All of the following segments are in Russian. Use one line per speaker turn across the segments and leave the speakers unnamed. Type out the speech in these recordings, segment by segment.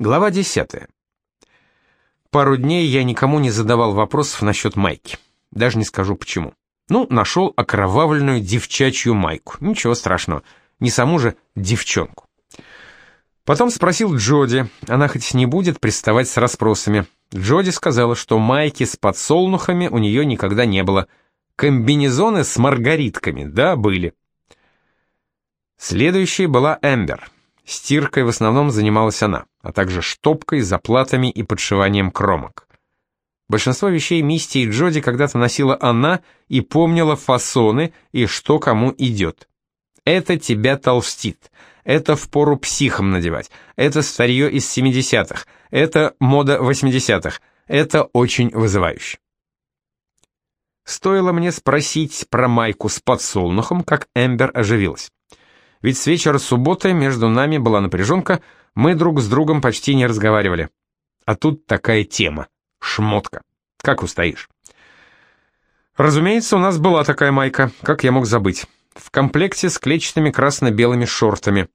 Глава 10. Пару дней я никому не задавал вопросов насчет майки. Даже не скажу почему. Ну, нашел окровавленную девчачью майку. Ничего страшного. Не саму же девчонку. Потом спросил Джоди. Она хоть не будет приставать с расспросами. Джоди сказала, что майки с подсолнухами у нее никогда не было. Комбинезоны с маргаритками, да, были. Следующей была Эмбер. Стиркой в основном занималась она, а также штопкой, заплатами и подшиванием кромок. Большинство вещей Мисти и Джоди когда-то носила она и помнила фасоны и что кому идет. Это тебя толстит, это впору психом надевать, это старье из 70-х, это мода 80-х, это очень вызывающе. Стоило мне спросить про майку с подсолнухом, как Эмбер оживилась. Ведь с вечера субботы между нами была напряженка, мы друг с другом почти не разговаривали. А тут такая тема — шмотка. Как устоишь? Разумеется, у нас была такая майка, как я мог забыть. В комплекте с клетчатыми красно-белыми шортами.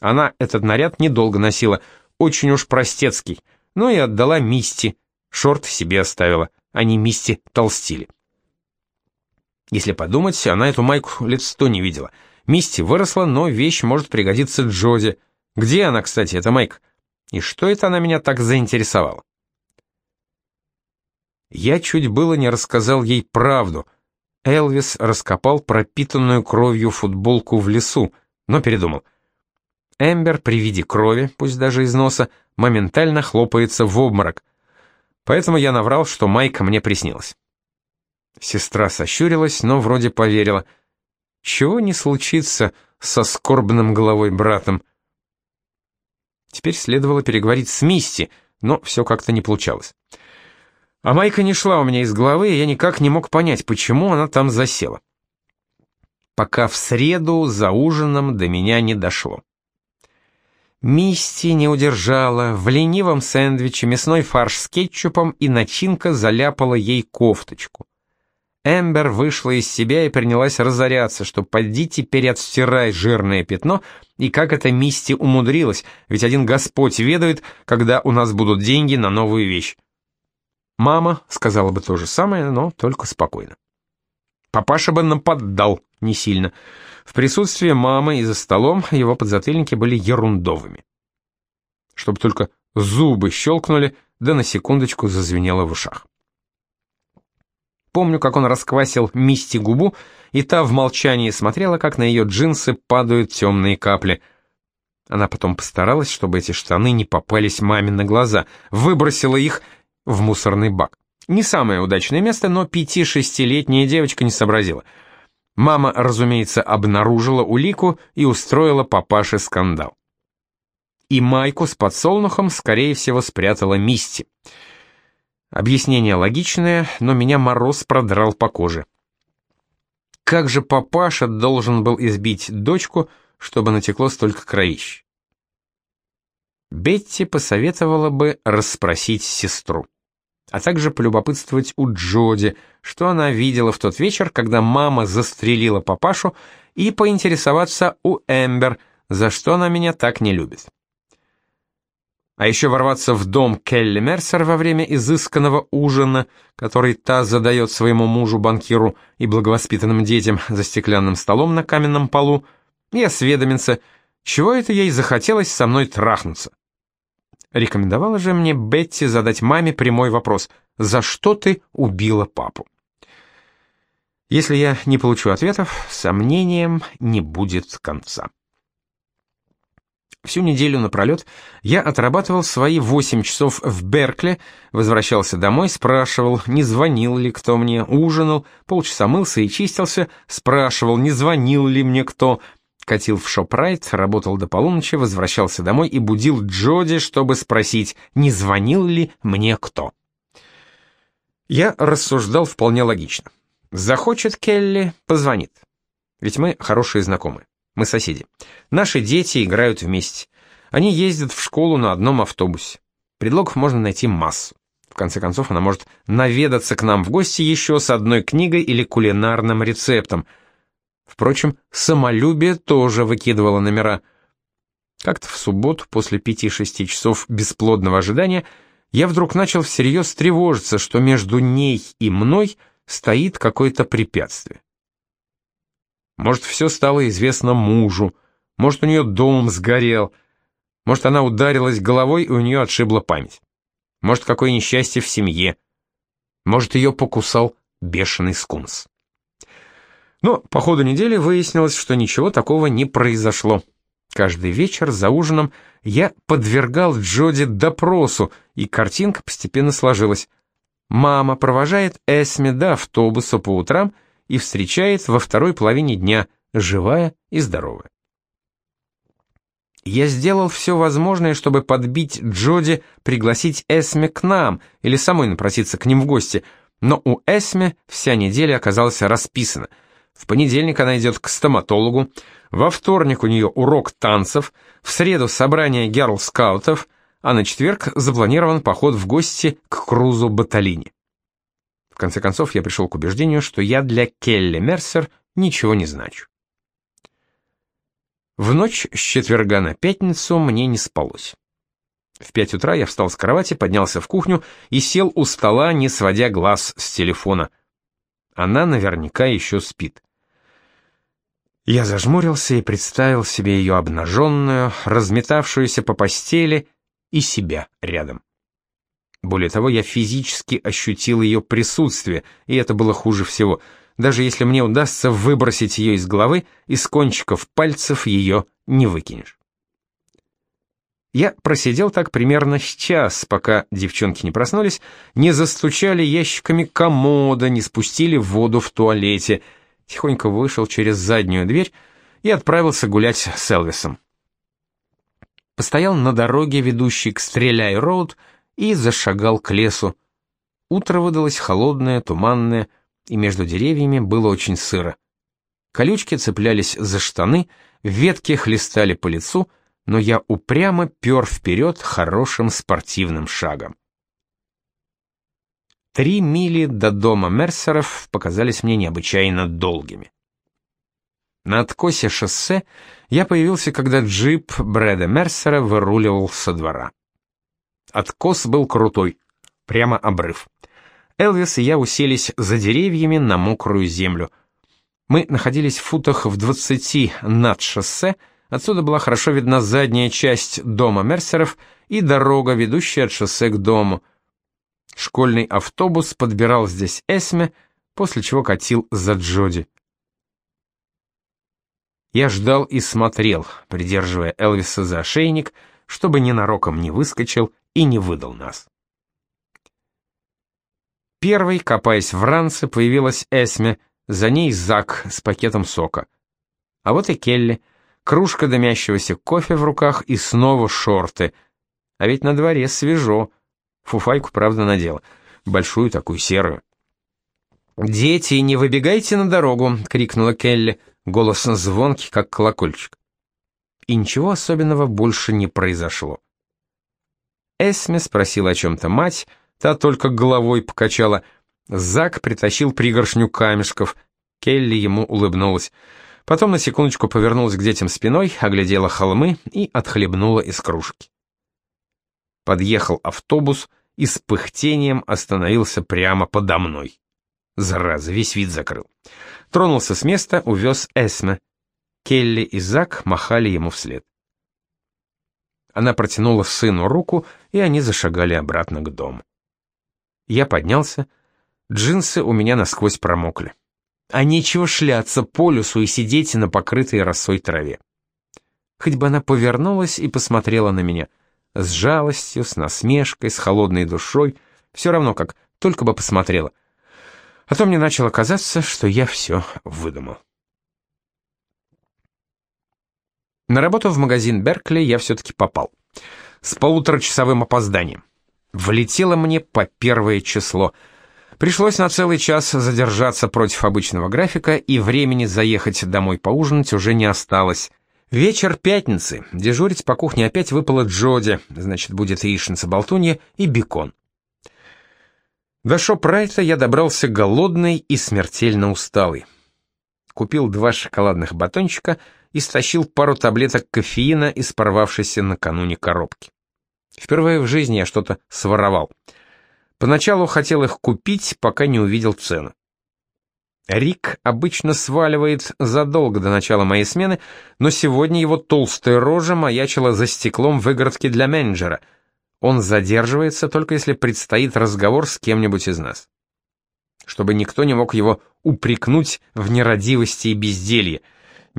Она этот наряд недолго носила, очень уж простецкий, но и отдала Мисти. Шорт себе оставила, они Мисти толстили. Если подумать, она эту майку лет сто не видела — Мисти выросла, но вещь может пригодиться Джоди. Где она, кстати, эта Майк? И что это она меня так заинтересовала? Я чуть было не рассказал ей правду. Элвис раскопал пропитанную кровью футболку в лесу, но передумал. Эмбер при виде крови, пусть даже из носа, моментально хлопается в обморок. Поэтому я наврал, что Майка мне приснилась. Сестра сощурилась, но вроде поверила — чего не случится со скорбным головой братом? Теперь следовало переговорить с Мисти, но все как-то не получалось. А Майка не шла у меня из головы, и я никак не мог понять, почему она там засела. Пока в среду за ужином до меня не дошло. Мисти не удержала, в ленивом сэндвиче мясной фарш с кетчупом и начинка заляпала ей кофточку. Эмбер вышла из себя и принялась разоряться, что поди теперь отстирай жирное пятно, и как это Мисти умудрилась, ведь один Господь ведает, когда у нас будут деньги на новую вещь. Мама сказала бы то же самое, но только спокойно. Папаша бы нападал не сильно. В присутствии мамы и за столом его подзатыльники были ерундовыми. Чтобы только зубы щелкнули, да на секундочку зазвенело в ушах. Помню, как он расквасил Мисти губу, и та в молчании смотрела, как на ее джинсы падают темные капли. Она потом постаралась, чтобы эти штаны не попались маме на глаза, выбросила их в мусорный бак. Не самое удачное место, но пяти-шестилетняя девочка не сообразила. Мама, разумеется, обнаружила улику и устроила папаше скандал. И майку с подсолнухом, скорее всего, спрятала Мисти. Объяснение логичное, но меня мороз продрал по коже. Как же папаша должен был избить дочку, чтобы натекло столько кровищ? Бетти посоветовала бы расспросить сестру, а также полюбопытствовать у Джоди, что она видела в тот вечер, когда мама застрелила папашу, и поинтересоваться у Эмбер, за что она меня так не любит. А еще ворваться в дом Келли Мерсер во время изысканного ужина, который та задает своему мужу-банкиру и благовоспитанным детям за стеклянным столом на каменном полу, и осведомиться, чего это ей захотелось со мной трахнуться. Рекомендовала же мне Бетти задать маме прямой вопрос «За что ты убила папу?». Если я не получу ответов, сомнением не будет конца. Всю неделю напролет я отрабатывал свои 8 часов в Беркли, возвращался домой, спрашивал, не звонил ли кто мне, ужинал, полчаса мылся и чистился, спрашивал, не звонил ли мне кто, катил в Шопрайт, работал до полуночи, возвращался домой и будил Джоди, чтобы спросить, не звонил ли мне кто. Я рассуждал вполне логично. Захочет Келли, позвонит. Ведь мы хорошие знакомые. Мы соседи. Наши дети играют вместе. Они ездят в школу на одном автобусе. Предлогов можно найти массу. В конце концов, она может наведаться к нам в гости еще с одной книгой или кулинарным рецептом. Впрочем, самолюбие тоже выкидывало номера. Как-то в субботу, после пяти-шести часов бесплодного ожидания, я вдруг начал всерьез тревожиться, что между ней и мной стоит какое-то препятствие. Может, все стало известно мужу, может, у нее дом сгорел, может, она ударилась головой, и у нее отшибла память. Может, какое несчастье в семье. Может, ее покусал бешеный скунс. Но по ходу недели выяснилось, что ничего такого не произошло. Каждый вечер за ужином я подвергал Джоди допросу, и картинка постепенно сложилась. Мама провожает Эсме до автобуса по утрам и встречает во второй половине дня, живая и здоровая. Я сделал все возможное, чтобы подбить Джоди пригласить Эсме к нам или самой напроситься к ним в гости, но у Эсме вся неделя оказалась расписана. В понедельник она идет к стоматологу, во вторник у нее урок танцев, в среду собрание герл-скаутов, а на четверг запланирован поход в гости к Крузу Баталини. В конце концов, я пришел к убеждению, что я для Келли Мерсер ничего не значу. В ночь с четверга на пятницу мне не спалось. В пять утра я встал с кровати, поднялся в кухню и сел у стола, не сводя глаз с телефона. Она наверняка еще спит. Я зажмурился и представил себе ее обнаженную, разметавшуюся по постели и себя рядом. Более того, я физически ощутил ее присутствие, и это было хуже всего. Даже если мне удастся выбросить ее из головы, из кончиков пальцев ее не выкинешь. Я просидел так примерно час, пока девчонки не проснулись, не застучали ящиками комода, не спустили воду в туалете — тихонько вышел через заднюю дверь и отправился гулять с Элвисом. Постоял на дороге, ведущей к Стреляй-Роуд, и зашагал к лесу. Утро выдалось холодное, туманное, и между деревьями было очень сыро. Колючки цеплялись за штаны, ветки хлестали по лицу, но я упрямо пер вперед хорошим спортивным шагом. Три мили до дома Мерсеров показались мне необычайно долгими. На откосе шоссе я появился, когда джип Брэда Мерсера выруливал со двора. Откос был крутой, прямо обрыв. Элвис и я уселись за деревьями на мокрую землю. Мы находились в футах в двадцати над шоссе, отсюда была хорошо видна задняя часть дома Мерсеров и дорога, ведущая от шоссе к дому — Школьный автобус подбирал здесь Эсме, после чего катил за Джоди. Я ждал и смотрел, придерживая Элвиса за ошейник, чтобы ненароком не выскочил и не выдал нас. Первый, копаясь в ранце, появилась Эсме, за ней Зак с пакетом сока. А вот и Келли, кружка дымящегося кофе в руках и снова шорты. А ведь на дворе свежо, Фуфайку, правда, надела. Большую такую серую. «Дети, не выбегайте на дорогу!» — крикнула Келли. Голос звонкий, как колокольчик. И ничего особенного больше не произошло. Эсме спросила о чем-то мать, та только головой покачала. Зак притащил пригоршню камешков. Келли ему улыбнулась. Потом на секундочку повернулась к детям спиной, оглядела холмы и отхлебнула из кружки. Подъехал автобус, и с пыхтением остановился прямо подо мной. Зараза, весь вид закрыл. Тронулся с места, увез Эсме. Келли и Зак махали ему вслед. Она протянула сыну руку, и они зашагали обратно к дому. Я поднялся, джинсы у меня насквозь промокли. А нечего шляться по лесу и сидеть на покрытой росой траве. Хоть бы она повернулась и посмотрела на меня — с жалостью, с насмешкой, с холодной душой, все равно как, только бы посмотрела. А то мне начало казаться, что я все выдумал. На работу в магазин Беркли я все-таки попал. С полуторачасовым опозданием. Влетело мне по первое число. Пришлось на целый час задержаться против обычного графика, и времени заехать домой поужинать уже не осталось. Вечер пятницы. Дежурить по кухне опять выпало Джоди, значит, будет яичница-болтунья и бекон. До Шопрайта я добрался голодный и смертельно усталый. Купил два шоколадных батончика и стащил пару таблеток кофеина из порвавшейся накануне коробки. Впервые в жизни я что-то своровал. Поначалу хотел их купить, пока не увидел цену. Рик обычно сваливает задолго до начала моей смены, но сегодня его толстая рожа маячила за стеклом выгородки для менеджера. Он задерживается только если предстоит разговор с кем-нибудь из нас. Чтобы никто не мог его упрекнуть в нерадивости и безделье.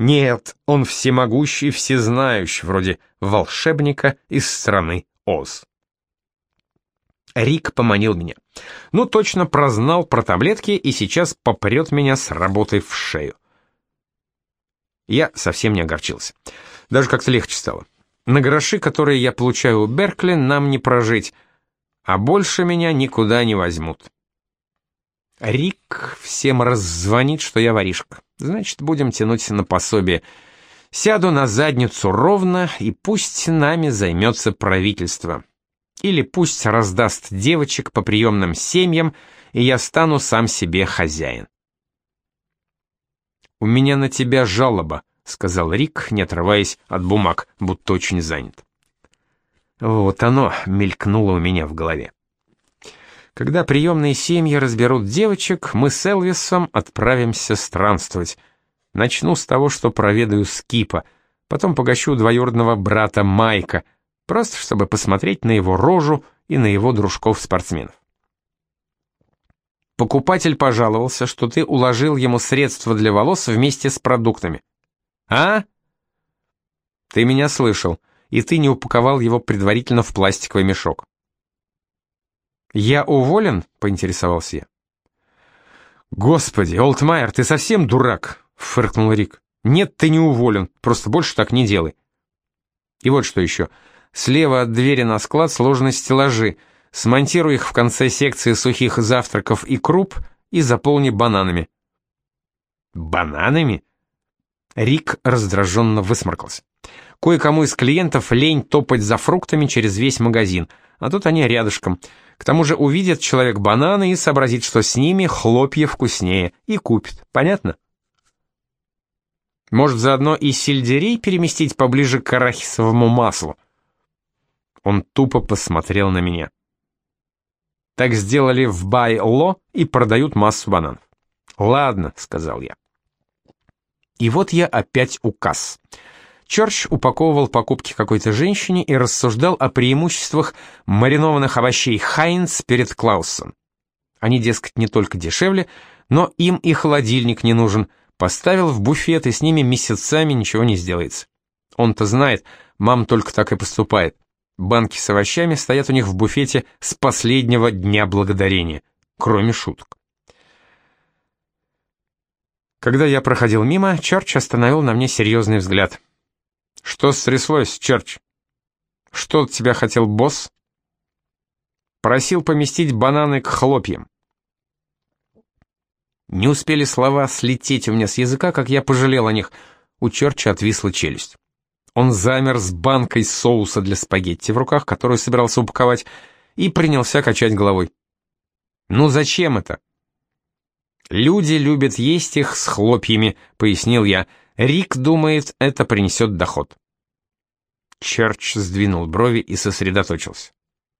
Нет, он всемогущий, всезнающий, вроде волшебника из страны Оз. Рик поманил меня. Ну, точно прознал про таблетки и сейчас попрет меня с работой в шею. Я совсем не огорчился. Даже как-то легче стало. На гроши, которые я получаю у Беркли, нам не прожить, а больше меня никуда не возьмут. Рик всем раззвонит, что я воришка. Значит, будем тянуть на пособие. Сяду на задницу ровно, и пусть нами займется правительство. Или пусть раздаст девочек по приемным семьям, и я стану сам себе хозяин. «У меня на тебя жалоба», — сказал Рик, не отрываясь от бумаг, будто очень занят. Вот оно мелькнуло у меня в голове. Когда приемные семьи разберут девочек, мы с Элвисом отправимся странствовать. Начну с того, что проведаю Скипа, потом погощу двоюродного брата Майка — просто чтобы посмотреть на его рожу и на его дружков-спортсменов. Покупатель пожаловался, что ты уложил ему средства для волос вместе с продуктами. А? Ты меня слышал, и ты не упаковал его предварительно в пластиковый мешок. Я уволен? поинтересовался я. Господи, Олтмайер, ты совсем дурак, фыркнул Рик. Нет, ты не уволен, просто больше так не делай. И вот что еще. Слева от двери на склад сложены стеллажи. Смонтируй их в конце секции сухих завтраков и круп и заполни бананами. Бананами? Рик раздраженно высморкался. Кое-кому из клиентов лень топать за фруктами через весь магазин, а тут они рядышком. К тому же увидит человек бананы и сообразит, что с ними хлопья вкуснее, и купит. Понятно? Может, заодно и сельдерей переместить поближе к арахисовому маслу? Он тупо посмотрел на меня. Так сделали в Бай-Ло и продают массу бананов. «Ладно», — сказал я. И вот я опять указ. Чорч упаковывал покупки какой-то женщине и рассуждал о преимуществах маринованных овощей Хайнц перед Клаусом. Они, дескать, не только дешевле, но им и холодильник не нужен. Поставил в буфет, и с ними месяцами ничего не сделается. Он-то знает, мам только так и поступает. Банки с овощами стоят у них в буфете с последнего дня благодарения, кроме шуток. Когда я проходил мимо, Черч остановил на мне серьезный взгляд. «Что стряслось, Черч? Что от тебя хотел босс?» «Просил поместить бананы к хлопьям». Не успели слова слететь у меня с языка, как я пожалел о них. У Черча отвисла челюсть. Он замер с банкой соуса для спагетти в руках, которую собирался упаковать, и принялся качать головой. «Ну зачем это?» «Люди любят есть их с хлопьями», — пояснил я. «Рик думает, это принесет доход». Черч сдвинул брови и сосредоточился.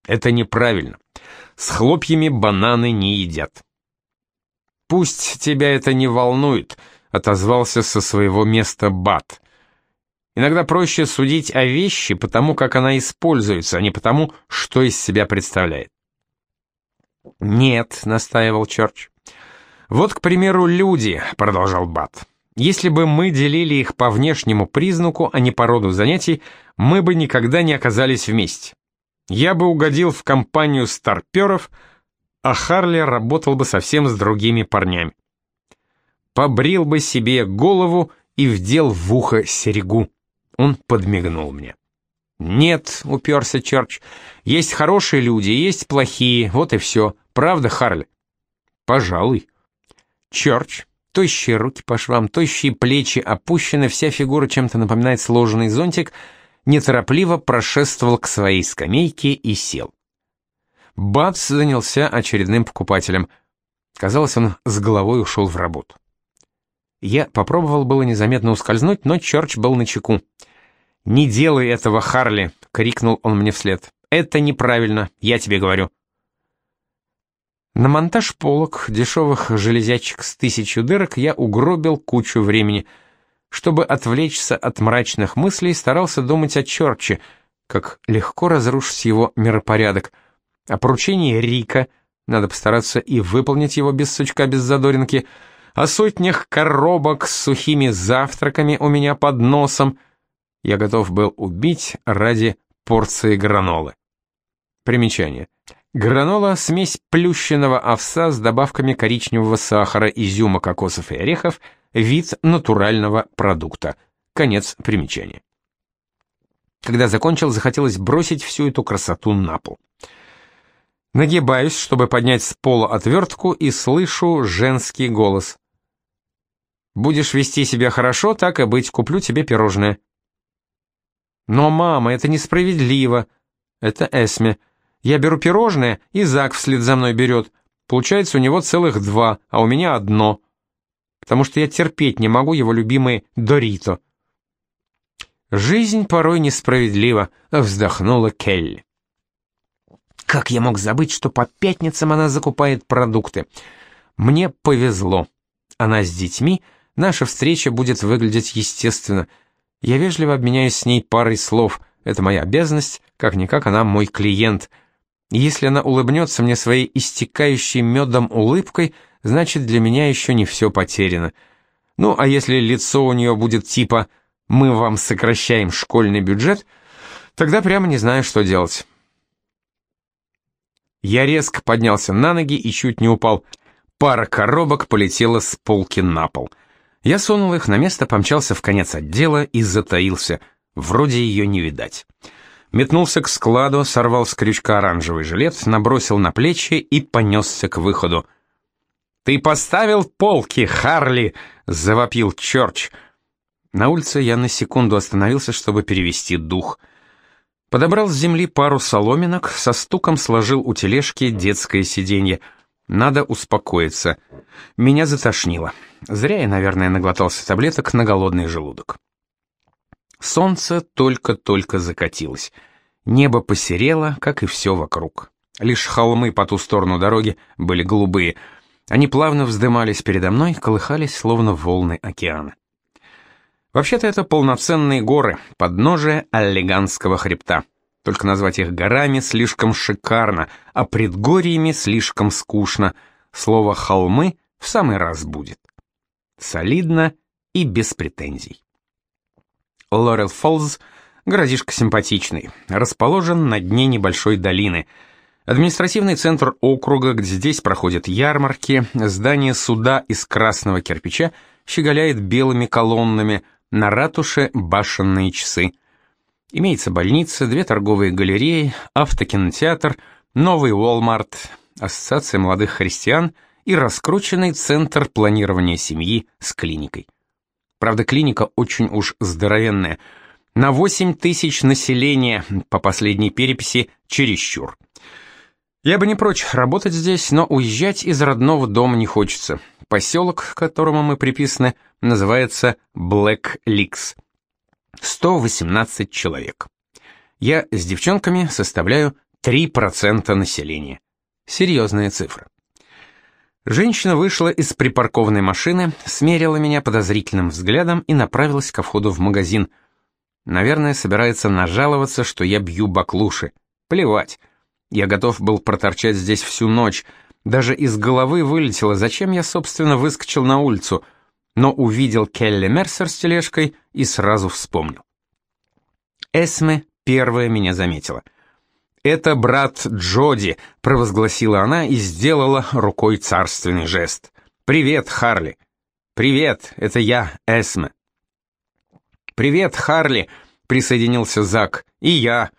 «Это неправильно. С хлопьями бананы не едят». «Пусть тебя это не волнует», — отозвался со своего места Бат. Иногда проще судить о вещи потому, как она используется, а не потому, что из себя представляет. «Нет», — настаивал Чёрч. «Вот, к примеру, люди», — продолжал Бат. «Если бы мы делили их по внешнему признаку, а не по роду занятий, мы бы никогда не оказались вместе. Я бы угодил в компанию старперов, а Харли работал бы совсем с другими парнями. Побрил бы себе голову и вдел в ухо серегу. Он подмигнул мне. «Нет», — уперся Черч, — «есть хорошие люди, есть плохие, вот и все. Правда, Харли?» «Пожалуй». Черч, тощие руки по швам, тощие плечи опущены, вся фигура чем-то напоминает сложенный зонтик, неторопливо прошествовал к своей скамейке и сел. Бац занялся очередным покупателем. Казалось, он с головой ушел в работу. Я попробовал было незаметно ускользнуть, но Чёрч был на чеку. «Не делай этого, Харли!» — крикнул он мне вслед. «Это неправильно, я тебе говорю». На монтаж полок, дешевых железячек с тысячу дырок я угробил кучу времени. Чтобы отвлечься от мрачных мыслей, старался думать о Чорче, как легко разрушить его миропорядок. О поручении Рика, надо постараться и выполнить его без сучка, без задоринки, о сотнях коробок с сухими завтраками у меня под носом. Я готов был убить ради порции гранолы. Примечание. Гранола – смесь плющенного овса с добавками коричневого сахара, изюма, кокосов и орехов, вид натурального продукта. Конец примечания. Когда закончил, захотелось бросить всю эту красоту на пол. Нагибаюсь, чтобы поднять с пола отвертку, и слышу женский голос. «Будешь вести себя хорошо, так и быть, куплю тебе пирожное». «Но, мама, это несправедливо». «Это Эсме». Я беру пирожное, и Зак вслед за мной берет. Получается у него целых два, а у меня одно. Потому что я терпеть не могу его любимые Дорито. «Жизнь порой несправедлива», — вздохнула Келли. Как я мог забыть, что по пятницам она закупает продукты? Мне повезло. Она с детьми, наша встреча будет выглядеть естественно. Я вежливо обменяюсь с ней парой слов. Это моя обязанность, как-никак она мой клиент — если она улыбнется мне своей истекающей медом улыбкой, значит, для меня еще не все потеряно. Ну, а если лицо у нее будет типа «мы вам сокращаем школьный бюджет», тогда прямо не знаю, что делать. Я резко поднялся на ноги и чуть не упал. Пара коробок полетела с полки на пол. Я сунул их на место, помчался в конец отдела и затаился. Вроде ее не видать метнулся к складу, сорвал с крючка оранжевый жилет, набросил на плечи и понесся к выходу. «Ты поставил полки, Харли!» — завопил Чорч. На улице я на секунду остановился, чтобы перевести дух. Подобрал с земли пару соломинок, со стуком сложил у тележки детское сиденье. Надо успокоиться. Меня затошнило. Зря я, наверное, наглотался таблеток на голодный желудок. Солнце только-только закатилось. Небо посерело, как и все вокруг. Лишь холмы по ту сторону дороги были голубые. Они плавно вздымались передо мной, колыхались, словно волны океана. Вообще-то это полноценные горы, подножие Аллиганского хребта. Только назвать их горами слишком шикарно, а предгорьями слишком скучно. Слово «холмы» в самый раз будет. Солидно и без претензий. Лорел Фолз – городишко симпатичный, расположен на дне небольшой долины. Административный центр округа, где здесь проходят ярмарки, здание суда из красного кирпича щеголяет белыми колоннами, на ратуше башенные часы. Имеется больница, две торговые галереи, автокинотеатр, новый Walmart, ассоциация молодых христиан и раскрученный центр планирования семьи с клиникой. Правда, клиника очень уж здоровенная. На 8 тысяч населения, по последней переписи, чересчур. Я бы не прочь работать здесь, но уезжать из родного дома не хочется. Поселок, к которому мы приписаны, называется Блэк Ликс. 118 человек. Я с девчонками составляю 3% населения. Серьезная цифра. Женщина вышла из припаркованной машины, смерила меня подозрительным взглядом и направилась ко входу в магазин. Наверное, собирается нажаловаться, что я бью баклуши. Плевать. Я готов был проторчать здесь всю ночь. Даже из головы вылетело, зачем я, собственно, выскочил на улицу. Но увидел Келли Мерсер с тележкой и сразу вспомнил. Эсме первая меня заметила — «Это брат Джоди», — провозгласила она и сделала рукой царственный жест. «Привет, Харли». «Привет, это я, Эсме». «Привет, Харли», — присоединился Зак. «И я».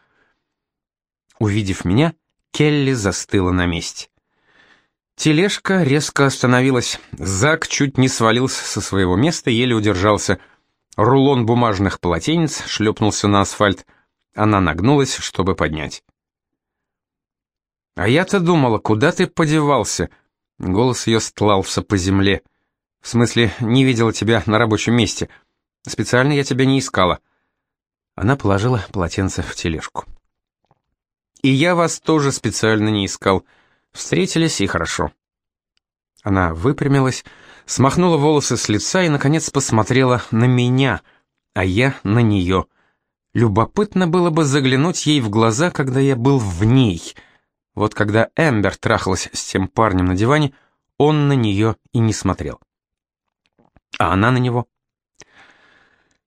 Увидев меня, Келли застыла на месте. Тележка резко остановилась. Зак чуть не свалился со своего места, еле удержался. Рулон бумажных полотенец шлепнулся на асфальт. Она нагнулась, чтобы поднять. «А я-то думала, куда ты подевался?» Голос ее стлался по земле. В смысле, не видела тебя на рабочем месте. Специально я тебя не искала. Она положила полотенце в тележку. И я вас тоже специально не искал. Встретились и хорошо. Она выпрямилась, смахнула волосы с лица и, наконец, посмотрела на меня, а я на нее. Любопытно было бы заглянуть ей в глаза, когда я был в ней. Вот когда Эмбер трахалась с тем парнем на диване, он на нее и не смотрел. А она на него.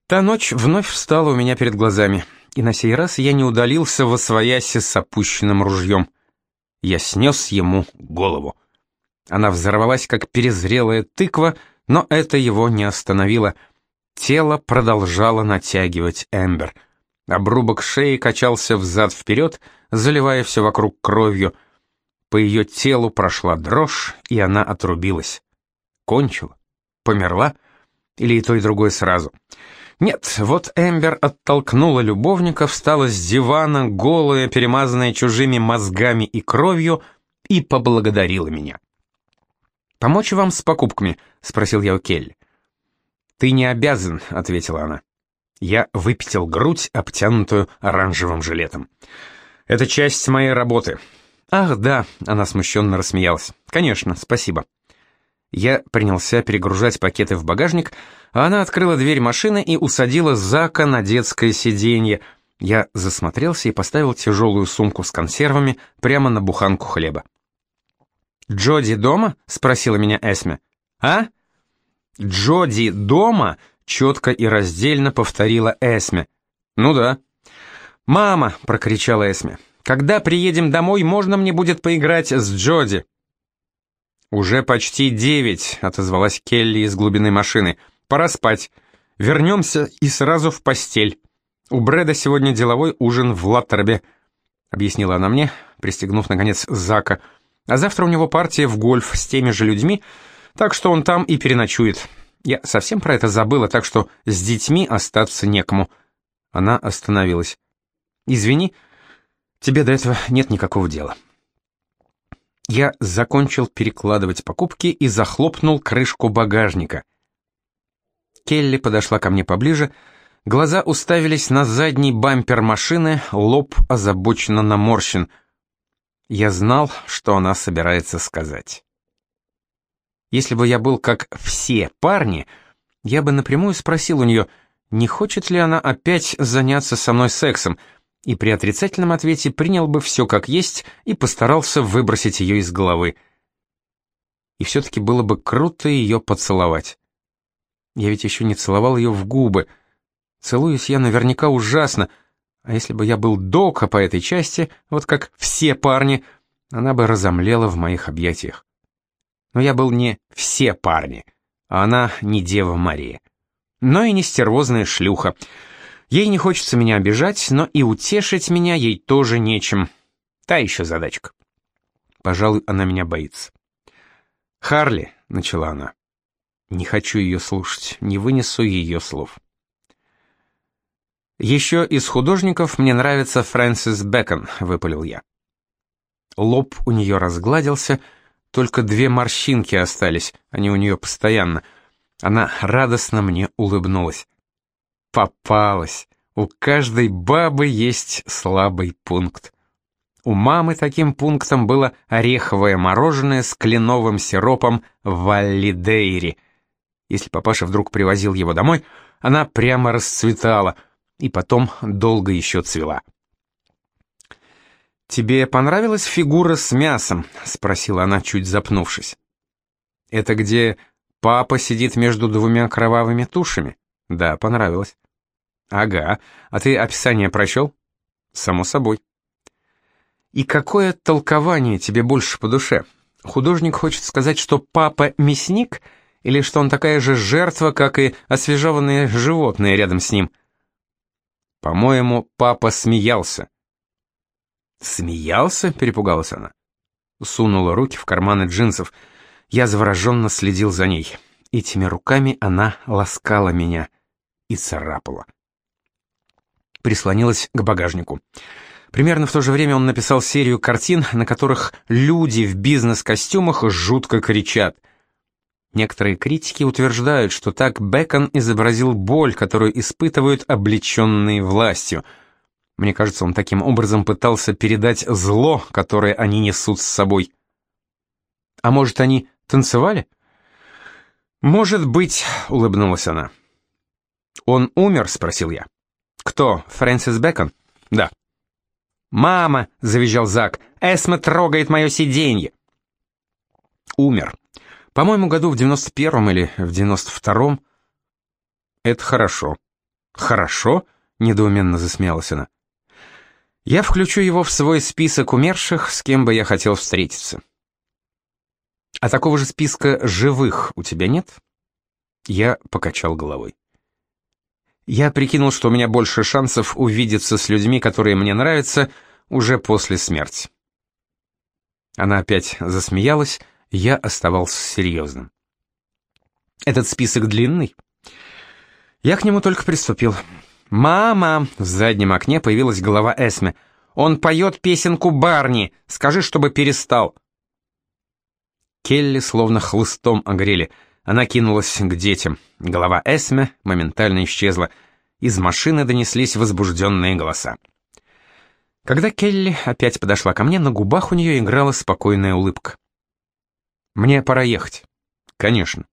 Та ночь вновь встала у меня перед глазами, и на сей раз я не удалился во свояси с опущенным ружьем. Я снес ему голову. Она взорвалась, как перезрелая тыква, но это его не остановило. Тело продолжало натягивать Эмбер. Обрубок шеи качался взад-вперед, заливая все вокруг кровью. По ее телу прошла дрожь, и она отрубилась. Кончила? Померла? Или и то, и другое сразу? Нет, вот Эмбер оттолкнула любовника, встала с дивана, голая, перемазанная чужими мозгами и кровью, и поблагодарила меня. «Помочь вам с покупками?» — спросил я у Келли. «Ты не обязан», — ответила она. Я выпятил грудь, обтянутую оранжевым жилетом. «Это часть моей работы». «Ах, да», — она смущенно рассмеялась. «Конечно, спасибо». Я принялся перегружать пакеты в багажник, а она открыла дверь машины и усадила Зака на детское сиденье. Я засмотрелся и поставил тяжелую сумку с консервами прямо на буханку хлеба. «Джоди дома?» — спросила меня Эсме. «А?» «Джоди дома?» — четко и раздельно повторила Эсме. «Ну да». «Мама!» — прокричала Эсме. «Когда приедем домой, можно мне будет поиграть с Джоди?» «Уже почти девять», — отозвалась Келли из глубины машины. «Пора спать. Вернемся и сразу в постель. У Брэда сегодня деловой ужин в Латтербе», — объяснила она мне, пристегнув, наконец, Зака. А завтра у него партия в гольф с теми же людьми, так что он там и переночует. Я совсем про это забыла, так что с детьми остаться некому. Она остановилась. Извини, тебе до этого нет никакого дела. Я закончил перекладывать покупки и захлопнул крышку багажника. Келли подошла ко мне поближе, глаза уставились на задний бампер машины, лоб озабоченно наморщен — я знал, что она собирается сказать. Если бы я был как все парни, я бы напрямую спросил у нее, не хочет ли она опять заняться со мной сексом, и при отрицательном ответе принял бы все как есть и постарался выбросить ее из головы. И все-таки было бы круто ее поцеловать. Я ведь еще не целовал ее в губы. Целуюсь я наверняка ужасно, а если бы я был дока по этой части, вот как все парни, она бы разомлела в моих объятиях. Но я был не все парни, а она не Дева Мария. Но и не стервозная шлюха. Ей не хочется меня обижать, но и утешить меня ей тоже нечем. Та еще задачка. Пожалуй, она меня боится. «Харли», — начала она. Не хочу ее слушать, не вынесу ее слов. «Еще из художников мне нравится Фрэнсис Бэкон», — выпалил я. Лоб у нее разгладился, только две морщинки остались, они у нее постоянно. Она радостно мне улыбнулась. Попалась. У каждой бабы есть слабый пункт. У мамы таким пунктом было ореховое мороженое с кленовым сиропом в Валлидейре. Если папаша вдруг привозил его домой, она прямо расцветала — и потом долго еще цвела. «Тебе понравилась фигура с мясом?» — спросила она, чуть запнувшись. «Это где папа сидит между двумя кровавыми тушами?» «Да, понравилось». «Ага. А ты описание прочел?» «Само собой». «И какое толкование тебе больше по душе? Художник хочет сказать, что папа мясник, или что он такая же жертва, как и освежеванные животные рядом с ним?» По-моему, папа смеялся. «Смеялся?» — перепугалась она. Сунула руки в карманы джинсов. Я завороженно следил за ней. Этими руками она ласкала меня и царапала. Прислонилась к багажнику. Примерно в то же время он написал серию картин, на которых люди в бизнес-костюмах жутко кричат. Некоторые критики утверждают, что так Бэкон изобразил боль, которую испытывают облеченные властью. Мне кажется, он таким образом пытался передать зло, которое они несут с собой. А может, они танцевали? Может быть, улыбнулась она. Он умер, спросил я. Кто, Фрэнсис Бэкон? Да. «Мама!» — завизжал Зак. «Эсме трогает мое сиденье!» Умер. По-моему, году в 91-м или в 92-м. Это хорошо. Хорошо? Недоуменно засмеялась она. Я включу его в свой список умерших, с кем бы я хотел встретиться. А такого же списка живых у тебя нет? Я покачал головой. Я прикинул, что у меня больше шансов увидеться с людьми, которые мне нравятся, уже после смерти. Она опять засмеялась, я оставался серьезным. Этот список длинный. Я к нему только приступил. «Мама!» — в заднем окне появилась голова Эсме. «Он поет песенку Барни! Скажи, чтобы перестал!» Келли словно хлыстом огрели. Она кинулась к детям. Голова Эсме моментально исчезла. Из машины донеслись возбужденные голоса. Когда Келли опять подошла ко мне, на губах у нее играла спокойная улыбка. Мне пора ехать. Конечно.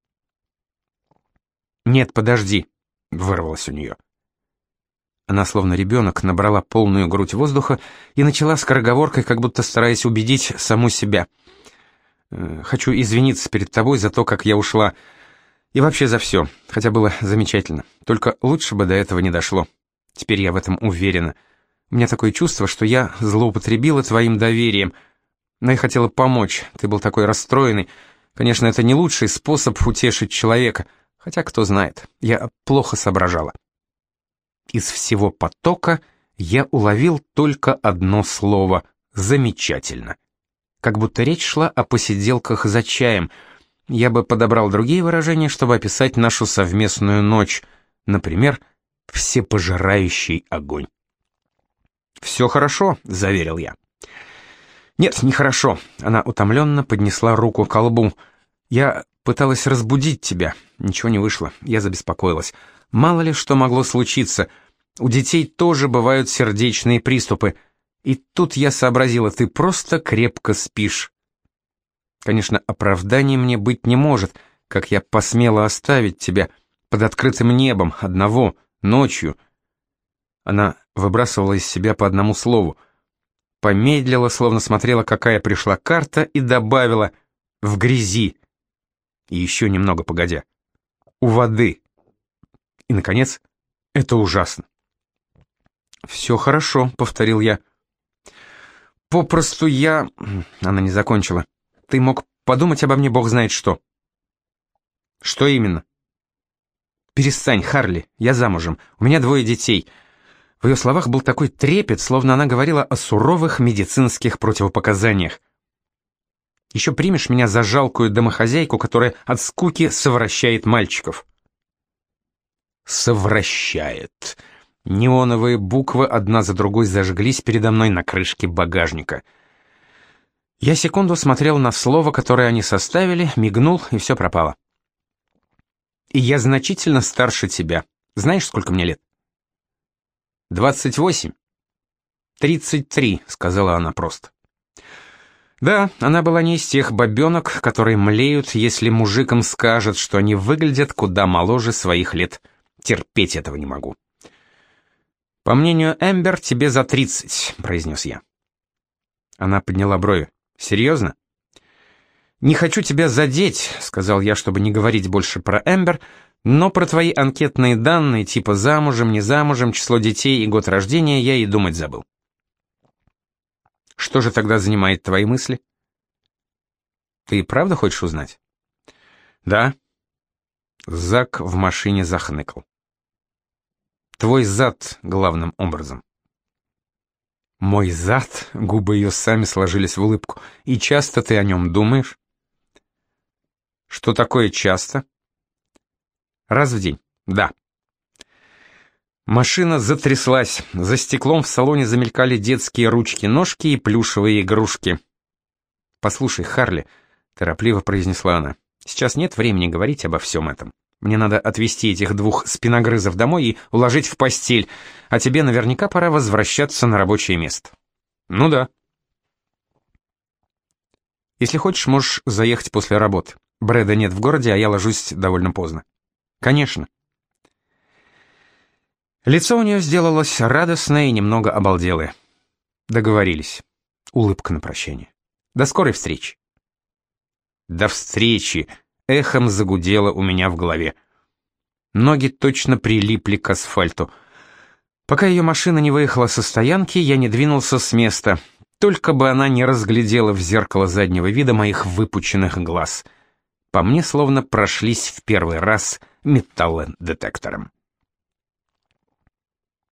Нет, подожди, вырвалось у нее. Она, словно ребенок, набрала полную грудь воздуха и начала скороговоркой, как будто стараясь убедить саму себя. «Э, «Хочу извиниться перед тобой за то, как я ушла. И вообще за все, хотя было замечательно. Только лучше бы до этого не дошло. Теперь я в этом уверена. У меня такое чувство, что я злоупотребила твоим доверием, но я хотела помочь, ты был такой расстроенный. Конечно, это не лучший способ утешить человека, хотя кто знает, я плохо соображала. Из всего потока я уловил только одно слово «замечательно». Как будто речь шла о посиделках за чаем. Я бы подобрал другие выражения, чтобы описать нашу совместную ночь. Например, «всепожирающий огонь». «Все хорошо», — заверил я. «Нет, нехорошо». Она утомленно поднесла руку к колбу. «Я пыталась разбудить тебя. Ничего не вышло. Я забеспокоилась. Мало ли что могло случиться. У детей тоже бывают сердечные приступы. И тут я сообразила, ты просто крепко спишь». Конечно, оправданий мне быть не может, как я посмела оставить тебя под открытым небом, одного, ночью. Она выбрасывала из себя по одному слову — помедлила, словно смотрела, какая пришла карта, и добавила «в грязи». И еще немного погодя «у воды». И, наконец, «это ужасно». «Все хорошо», — повторил я. «Попросту я...» — она не закончила. «Ты мог подумать обо мне, бог знает что». «Что именно?» «Перестань, Харли, я замужем, у меня двое детей». В ее словах был такой трепет, словно она говорила о суровых медицинских противопоказаниях. Еще примешь меня за жалкую домохозяйку, которая от скуки совращает мальчиков. Совращает. Неоновые буквы одна за другой зажглись передо мной на крышке багажника. Я секунду смотрел на слово, которое они составили, мигнул, и все пропало. И я значительно старше тебя. Знаешь, сколько мне лет? «Двадцать восемь?» «Тридцать три», — сказала она просто. Да, она была не из тех бабенок, которые млеют, если мужикам скажет, что они выглядят куда моложе своих лет. Терпеть этого не могу. «По мнению Эмбер, тебе за тридцать», — произнес я. Она подняла брови. «Серьезно?» «Не хочу тебя задеть», — сказал я, чтобы не говорить больше про Эмбер, но про твои анкетные данные, типа замужем, не замужем, число детей и год рождения, я и думать забыл. Что же тогда занимает твои мысли? Ты правда хочешь узнать? Да. Зак в машине захныкал. Твой зад главным образом. Мой зад, губы ее сами сложились в улыбку. И часто ты о нем думаешь? Что такое часто? Раз в день, да. Машина затряслась, за стеклом в салоне замелькали детские ручки-ножки и плюшевые игрушки. «Послушай, Харли», — торопливо произнесла она, Сейчас нет времени говорить обо всем этом. Мне надо отвезти этих двух спиногрызов домой и уложить в постель, а тебе наверняка пора возвращаться на рабочее место. Ну да. Если хочешь, можешь заехать после работы. Брэда нет в городе, а я ложусь довольно поздно. Конечно. Лицо у нее сделалось радостное и немного обалделое. Договорились. Улыбка на прощание. До скорой встречи. До встречи. Эхом загудело у меня в голове. Ноги точно прилипли к асфальту. Пока ее машина не выехала со стоянки, я не двинулся с места. Только бы она не разглядела в зеркало заднего вида моих выпученных глаз. По мне словно прошлись в первый раз металлодетектором.